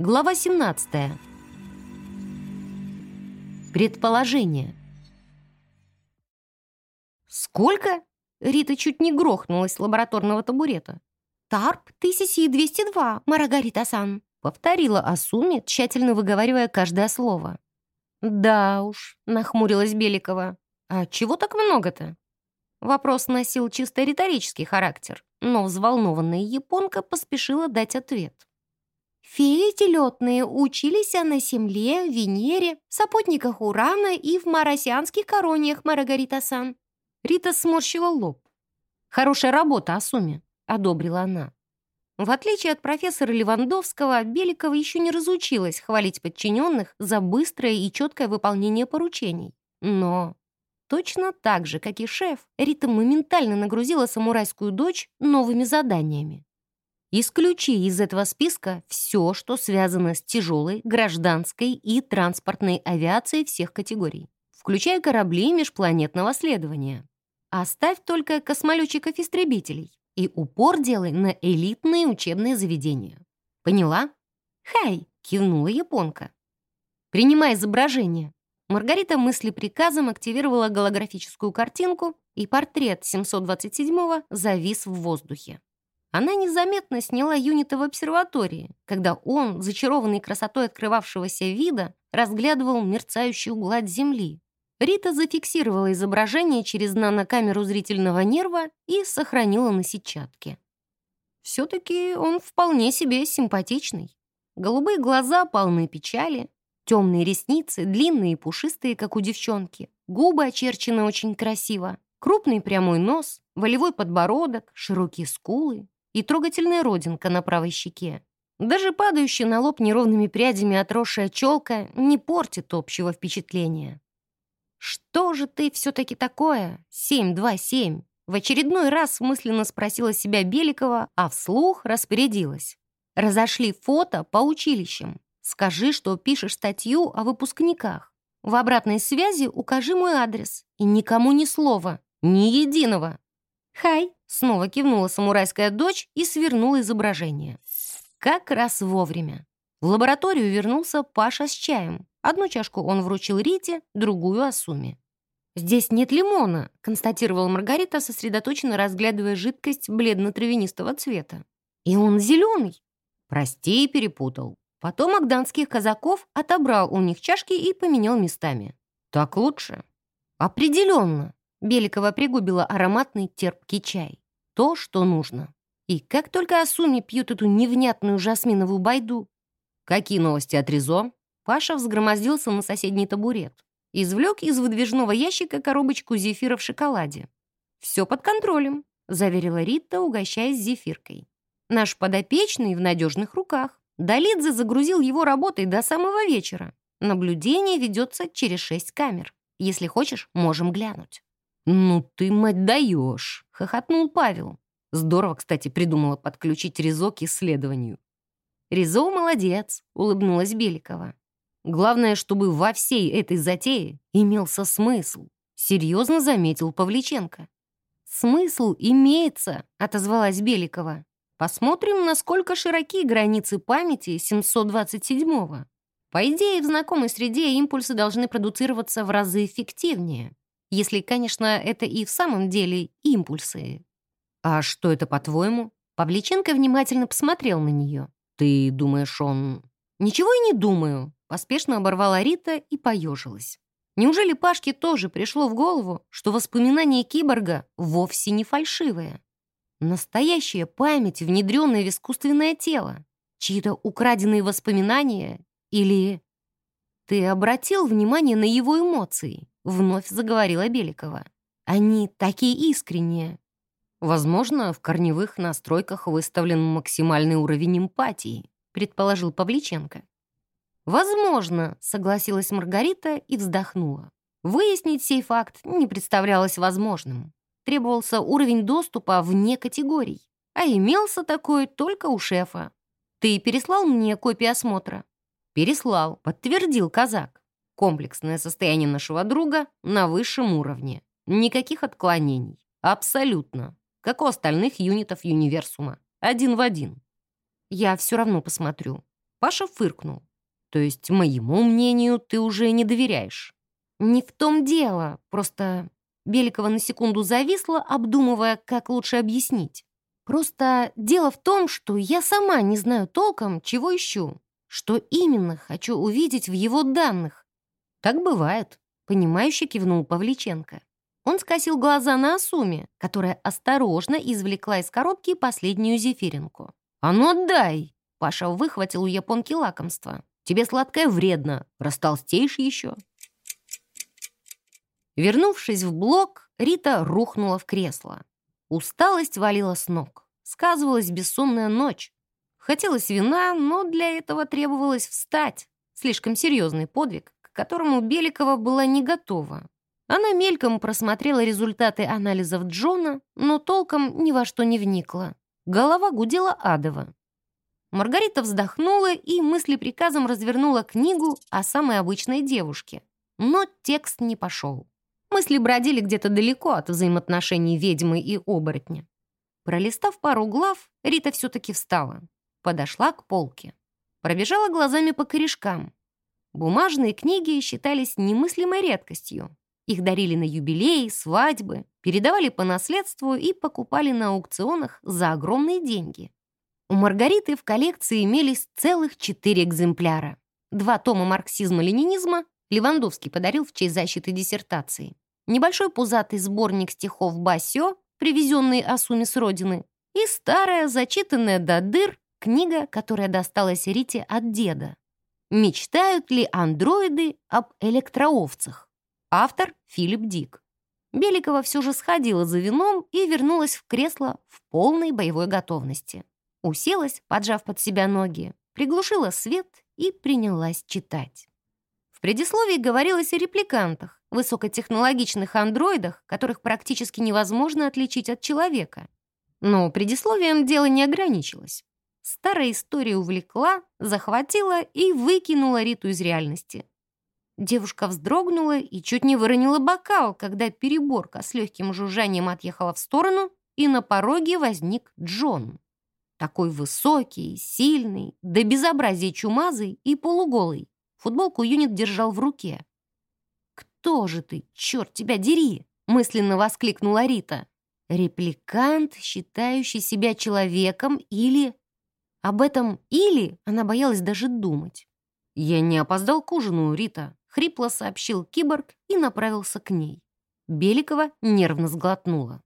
Глава 17. Предположение. «Сколько?» Рита чуть не грохнулась с лабораторного табурета. «Тарп 1202, Марагарита-сан», — повторила Асуми, тщательно выговаривая каждое слово. «Да уж», — нахмурилась Беликова. «А чего так много-то?» Вопрос носил чисто риторический характер, но взволнованная японка поспешила дать ответ. Феи телетные учились на Земле, Венере, сопутниках Урана и в маросианских корониях Марагарита-сан. Рита сморщила лоб. «Хорошая работа, Асуми», — одобрила она. В отличие от профессора Левандовского, Беликова еще не разучилась хвалить подчиненных за быстрое и четкое выполнение поручений. Но точно так же, как и шеф, Рита моментально нагрузила самурайскую дочь новыми заданиями. Исключи из этого списка все, что связано с тяжелой, гражданской и транспортной авиацией всех категорий, включая корабли межпланетного следования. Оставь только космолетчиков-истребителей и упор делай на элитные учебные заведения. Поняла? «Хай!» — кивнула японка. «Принимай изображение». Маргарита мысли приказом активировала голографическую картинку, и портрет 727-го завис в воздухе. Она незаметно сняла юнита в обсерватории, когда он, зачарованный красотой открывавшегося вида, разглядывал мерцающую гладь Земли. Рита зафиксировала изображение через нанокамеру зрительного нерва и сохранила на сетчатке. Все-таки он вполне себе симпатичный. Голубые глаза полны печали, темные ресницы, длинные и пушистые, как у девчонки, губы очерчены очень красиво, крупный прямой нос, волевой подбородок, широкие скулы, и трогательная родинка на правой щеке. Даже падающая на лоб неровными прядями отросшая челка не портит общего впечатления. «Что же ты все-таки такое? 727?» В очередной раз мысленно спросила себя Беликова, а вслух распорядилась. «Разошли фото по училищам. Скажи, что пишешь статью о выпускниках. В обратной связи укажи мой адрес. И никому ни слова, ни единого». «Хай!» — снова кивнула самурайская дочь и свернула изображение. Как раз вовремя. В лабораторию вернулся Паша с чаем. Одну чашку он вручил Рите, другую — Асуме. «Здесь нет лимона», — констатировала Маргарита, сосредоточенно разглядывая жидкость бледно-травянистого цвета. «И он зеленый». «Прости, перепутал». Потом Агданских казаков отобрал у них чашки и поменял местами. «Так лучше?» «Определенно», Беликова пригубила ароматный терпкий чай. То, что нужно. И как только Асуми пьют эту невнятную жасминовую байду. Какие новости от Ризо? Паша взгромоздился на соседний табурет. Извлек из выдвижного ящика коробочку зефира в шоколаде. «Все под контролем», — заверила Рита, угощаясь зефиркой. «Наш подопечный в надежных руках. Долидзе загрузил его работой до самого вечера. Наблюдение ведется через шесть камер. Если хочешь, можем глянуть». «Ну ты, мать, даешь!» — хохотнул Павел. Здорово, кстати, придумала подключить Ризо к исследованию. «Ризо молодец», — улыбнулась Беликова. «Главное, чтобы во всей этой затее имелся смысл», — серьезно заметил Павличенко. «Смысл имеется», — отозвалась Беликова. «Посмотрим, насколько широки границы памяти 727-го. По идее, в знакомой среде импульсы должны продуцироваться в разы эффективнее. Если, конечно, это и в самом деле импульсы. «А что это, по-твоему?» Павличенко внимательно посмотрел на нее. «Ты думаешь, он...» «Ничего и не думаю», — поспешно оборвала Рита и поежилась. Неужели Пашке тоже пришло в голову, что воспоминание киборга вовсе не фальшивое? Настоящая память, внедренная в искусственное тело? Чьи-то украденные воспоминания? Или... Ты обратил внимание на его эмоции? Вновь заговорила Беликова. Они такие искренние. Возможно, в корневых настройках выставлен максимальный уровень эмпатии, предположил Павличенко. Возможно, согласилась Маргарита и вздохнула. Выяснить сей факт не представлялось возможным. Требовался уровень доступа вне категорий, а имелся такой только у шефа. Ты переслал мне копию осмотра? Переслал, подтвердил казак. Комплексное состояние нашего друга на высшем уровне. Никаких отклонений. Абсолютно. Как у остальных юнитов универсума. Один в один. Я все равно посмотрю. Паша фыркнул. То есть моему мнению ты уже не доверяешь? Не в том дело, просто Беликова на секунду зависла, обдумывая, как лучше объяснить. Просто дело в том, что я сама не знаю толком, чего ищу. Что именно хочу увидеть в его данных. Так бывает, понимающе кивнул Павличенко. Он скосил глаза на Асуме, которая осторожно извлекла из коробки последнюю зефиринку. «А ну отдай!» Паша выхватил у японки лакомство. «Тебе сладкое вредно, растолстеешь еще». Вернувшись в блок, Рита рухнула в кресло. Усталость валила с ног. Сказывалась бессонная ночь. Хотелось вина, но для этого требовалось встать. Слишком серьезный подвиг, к которому Беликова была не готова. Она мельком просмотрела результаты анализов Джона, но толком ни во что не вникла. Голова гудела адово. Маргарита вздохнула и мыслеприказом развернула книгу о самой обычной девушке. Но текст не пошел. Мысли бродили где-то далеко от взаимоотношений ведьмы и оборотня. Пролистав пару глав, Рита все-таки встала. Подошла к полке. Пробежала глазами по корешкам. Бумажные книги считались немыслимой редкостью. Их дарили на юбилеи, свадьбы, передавали по наследству и покупали на аукционах за огромные деньги. У Маргариты в коллекции имелись целых четыре экземпляра. Два тома марксизма-ленинизма Левандовский подарил в честь защиты диссертации. Небольшой пузатый сборник стихов Басё, привезенный Асуме с родины, и старая, зачитанная до дыр, книга, которая досталась Рите от деда. «Мечтают ли андроиды об электроовцах?» Автор Филипп Дик. Беликова все же сходила за вином и вернулась в кресло в полной боевой готовности. Уселась, поджав под себя ноги, приглушила свет и принялась читать. В предисловии говорилось о репликантах, высокотехнологичных андроидах, которых практически невозможно отличить от человека. Но предисловием дело не ограничилось. Старая история увлекла, захватила и выкинула Риту из реальности. Девушка вздрогнула и чуть не выронила бокал, когда переборка с легким жужжанием отъехала в сторону, и на пороге возник Джон. Такой высокий, сильный, до безобразия чумазый и полуголый. Футболку Юнит держал в руке. «Кто же ты, черт тебя дери!» — мысленно воскликнула Рита. «Репликант, считающий себя человеком или...» Об этом «или» она боялась даже думать. «Я не опоздал к ужину, Рита», — хрипло сообщил киборг и направился к ней. Беликова нервно сглотнула.